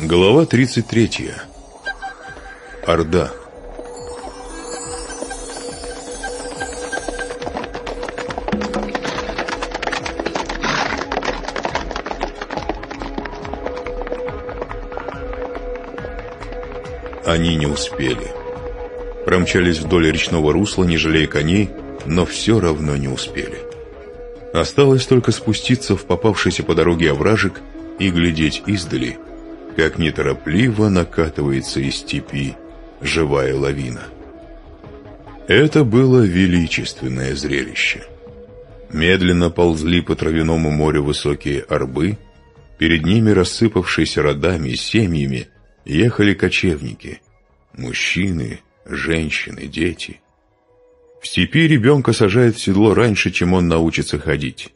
Глава 33. Орда. Они не успели. Промчались вдоль речного русла, не жалея коней, но все равно не успели. Осталось только спуститься в попавшийся по дороге овражек и глядеть издали – как неторопливо накатывается из степи живая лавина. Это было величественное зрелище. Медленно ползли по травяному морю высокие орбы, перед ними рассыпавшиеся родами и семьями ехали кочевники, мужчины, женщины, дети. В степи ребенка сажают в седло раньше, чем он научится ходить.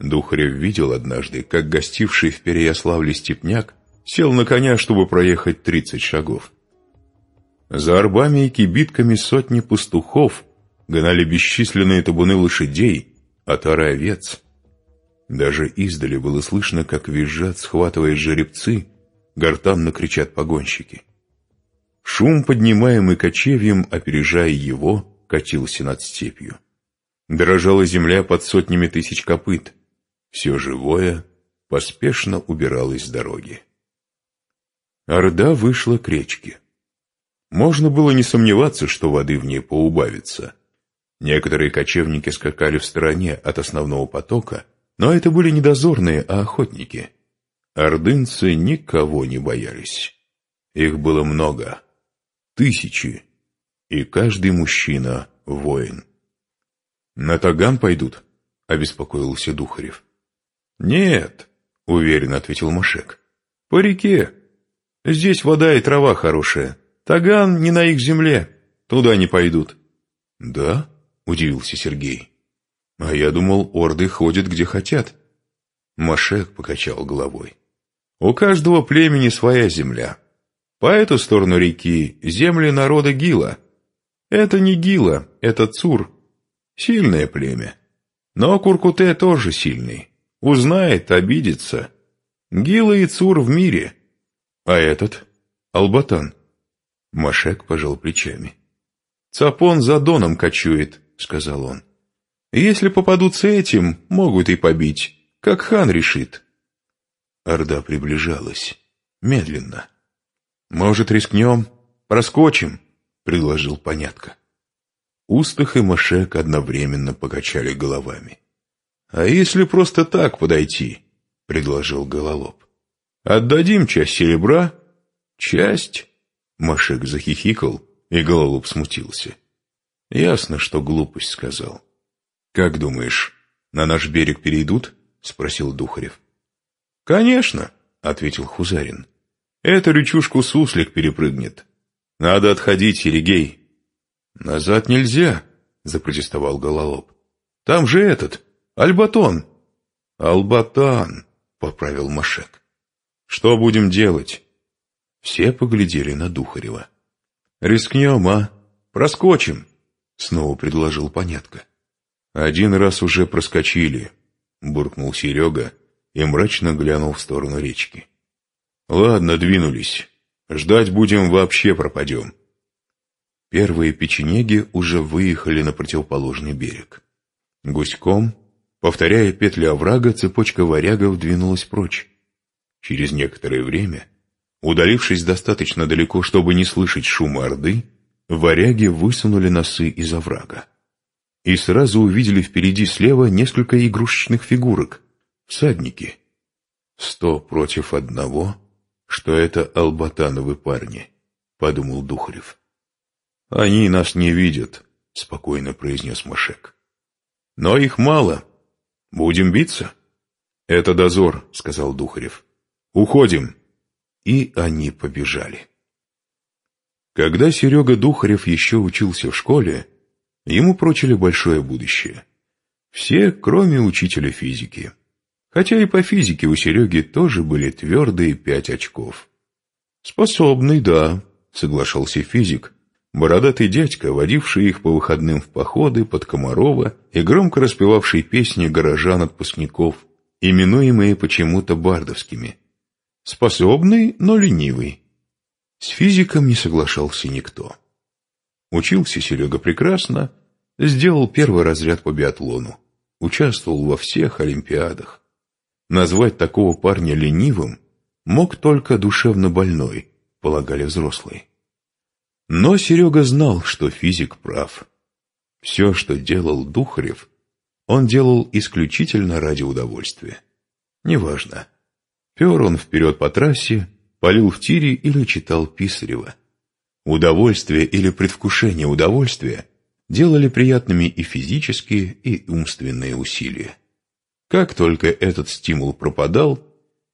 Духарев видел однажды, как гостивший в Переяславле степняк сел на коня, чтобы проехать тридцать шагов. За арбами и кибитками сотни пастухов гнали бесчисленные табуны лошадей, отары овец. Даже издали было слышно, как визжат, схватывая жеребцы, гортанно кричат погонщики. Шум, поднимаемый кочевьем, опережая его, катился над степью. Дрожала земля под сотнями тысяч копыт. Все живое поспешно убиралось с дороги. Орда вышла к речке. Можно было не сомневаться, что воды в ней поубавится. Некоторые кочевники скакали в стороне от основного потока, но это были не дозорные, а охотники. Ордынцы никого не боялись. Их было много, тысячи, и каждый мужчина — воин. «На таган пойдут?» — обеспокоился Духарев. «Нет», — уверенно ответил Машек. «По реке, Здесь вода и трава хорошая. Таган не на их земле. Туда не пойдут». «Да?» — удивился Сергей. «А я думал, орды ходят где хотят». Машек покачал головой. «У каждого племени своя земля. По эту сторону реки земли народа Гила. Это не Гила, это Цур. Сильное племя. Но Куркуте тоже сильный. Узнает, обидится. Гила и Цур в мире». «А этот? Албатан?» Машек пожал плечами. «Цапон за доном кочует», — сказал он. «Если попадутся этим, могут и побить, как хан решит». Орда приближалась. Медленно. «Может, рискнем? Проскочим?» — предложил понятко. Устах и Машек одновременно покачали головами. «А если просто так подойти?» — предложил Гололоб. Отдадим часть серебра. Часть. Машек захихикал, и Гололоб смутился. Ясно, что глупость сказал. Как думаешь, на наш берег перейдут? Спросил Духарев. Конечно, ответил Хузарин. Эту речушку суслик перепрыгнет. Надо отходить, Серегей. Назад нельзя, запротестовал Гололоб. Там же этот, Альбатон. Албатан, поправил Машек. Что будем делать?» Все поглядели на Духарева. «Рискнем, а? Проскочим!» — снова предложил Понятко. «Один раз уже проскочили», — буркнул Серега и мрачно глянул в сторону речки. «Ладно, двинулись. Ждать будем, вообще пропадем». Первые печенеги уже выехали на противоположный берег. Гуськом, повторяя петли оврага, цепочка варягов двинулась прочь. Через некоторое время, удалившись достаточно далеко, чтобы не слышать шума Орды, варяги высунули носы из оврага. И сразу увидели впереди слева несколько игрушечных фигурок, всадники. Сто против одного, что это албатановы парни, подумал Духарев. Они нас не видят, спокойно произнес Машек. Но их мало. Будем биться? Это дозор, сказал Духарев. Уходим!» И они побежали. Когда Серега Духарев еще учился в школе, ему прочили большое будущее. Все, кроме учителя физики. Хотя и по физике у Сереги тоже были твердые пять очков. «Способный, да», — соглашался физик, бородатый дядька, водивший их по выходным в походы под Комарова и громко распевавший песни горожан-отпускников, именуемые почему-то бардовскими — Способный, но ленивый. С физиком не соглашался никто. Учился Серега прекрасно, сделал первый разряд по биатлону, участвовал во всех олимпиадах. Назвать такого парня ленивым мог только душевно больной, полагали взрослые. Но Серега знал, что физик прав. Все, что делал Духарев, он делал исключительно ради удовольствия. Неважно, пер он вперед по трассе, полил в тире или читал Писарева. Удовольствие или предвкушение удовольствия делали приятными и физические, и умственные усилия. Как только этот стимул пропадал,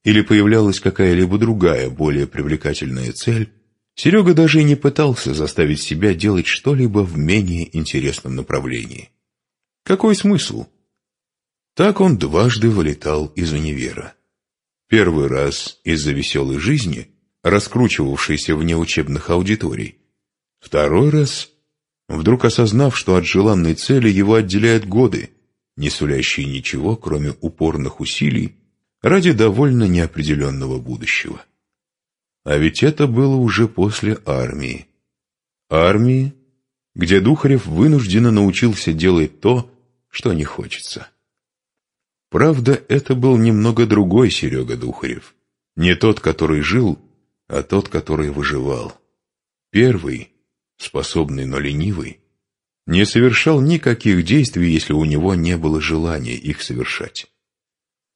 или появлялась какая-либо другая, более привлекательная цель, Серега даже и не пытался заставить себя делать что-либо в менее интересном направлении. Какой смысл? Так он дважды вылетал из универа. Первый раз из-за веселой жизни, раскручивавшейся вне учебных аудиторий. Второй раз, вдруг осознав, что от желанной цели его отделяют годы, не сулящие ничего, кроме упорных усилий, ради довольно неопределенного будущего. А ведь это было уже после армии. Армии, где Духарев вынужденно научился делать то, что не хочется. Правда, это был немного другой Серега Духарев. Не тот, который жил, а тот, который выживал. Первый, способный, но ленивый, не совершал никаких действий, если у него не было желания их совершать.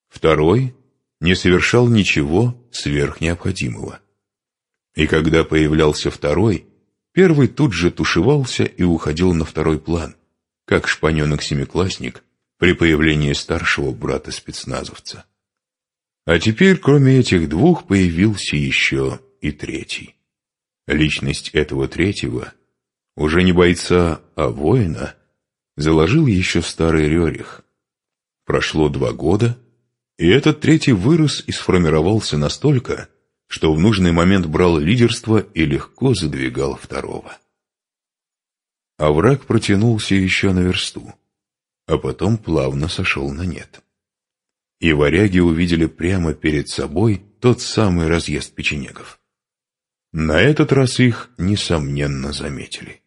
Второй не совершал ничего сверхнеобходимого. И когда появлялся второй, первый тут же тушевался и уходил на второй план, как шпаненок-семиклассник при появлении старшего брата-спецназовца. А теперь, кроме этих двух, появился еще и третий. Личность этого третьего, уже не бойца, а воина, заложил еще старый Рерих. Прошло два года, и этот третий вырос и сформировался настолько, что в нужный момент брал лидерство и легко задвигал второго. А враг протянулся еще на версту, а потом плавно сошел на нет. И варяги увидели прямо перед собой тот самый разъезд печенегов. На этот раз их, несомненно, заметили.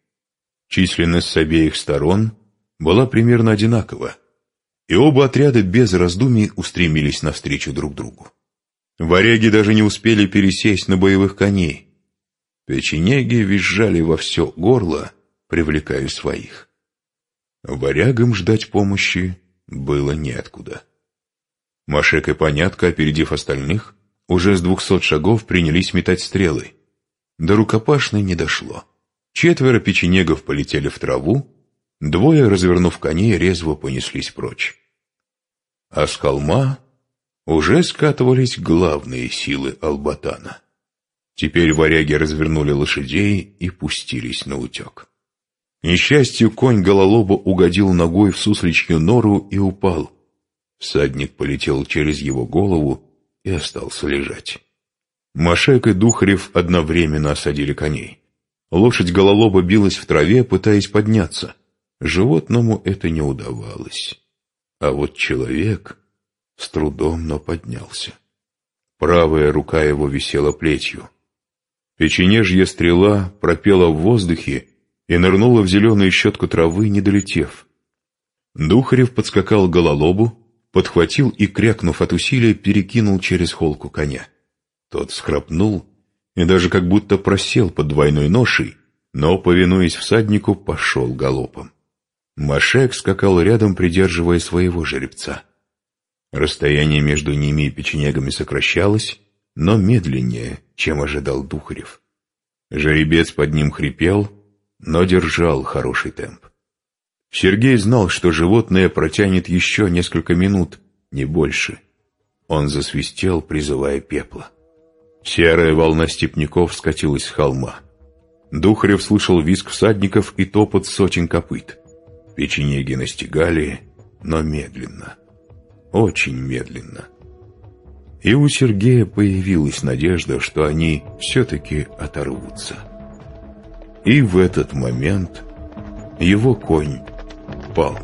Численность с обеих сторон была примерно одинакова, и оба отряда без раздумий устремились навстречу друг другу. Варяги даже не успели пересесть на боевых коней. Печенеги визжали во все горло, привлекая своих. Варягам ждать помощи было неоткуда. Машек и Понятка, опередив остальных, уже с двухсот шагов принялись метать стрелы. До рукопашной не дошло. Четверо печенегов полетели в траву, двое, развернув коней, резво понеслись прочь. А с холма уже скатывались главные силы Албатана. Теперь варяги развернули лошадей и пустились на утек. Несчастью, конь гололоба угодил ногой в сусличью нору и упал. Всадник полетел через его голову и остался лежать. Машек и Духарев одновременно осадили коней. Лошадь гололоба билась в траве, пытаясь подняться. Животному это не удавалось. А вот человек с трудом, но поднялся. Правая рука его висела плетью. Печенежья стрела пропела в воздухе и нырнула в зеленую щетку травы, не долетев. Духарев подскакал к гололобу, подхватил и, крякнув от усилия, перекинул через холку коня. Тот схрапнул и даже как будто просел под двойной ношей, но, повинуясь всаднику, пошел галопом. Машек скакал рядом, придерживая своего жеребца. Расстояние между ними и печенегами сокращалось, но медленнее, чем ожидал Духарев. Жеребец под ним хрипел, но держал хороший темп. Сергей знал, что животное протянет еще несколько минут, не больше. Он засвистел, призывая пепла. Серая волна степняков скатилась с холма. Духарев слышал визг всадников и топот сотен копыт. Печенеги настигали, но медленно очень медленно. И у Сергея появилась надежда, что они все-таки оторвутся. И в этот момент его конь пал.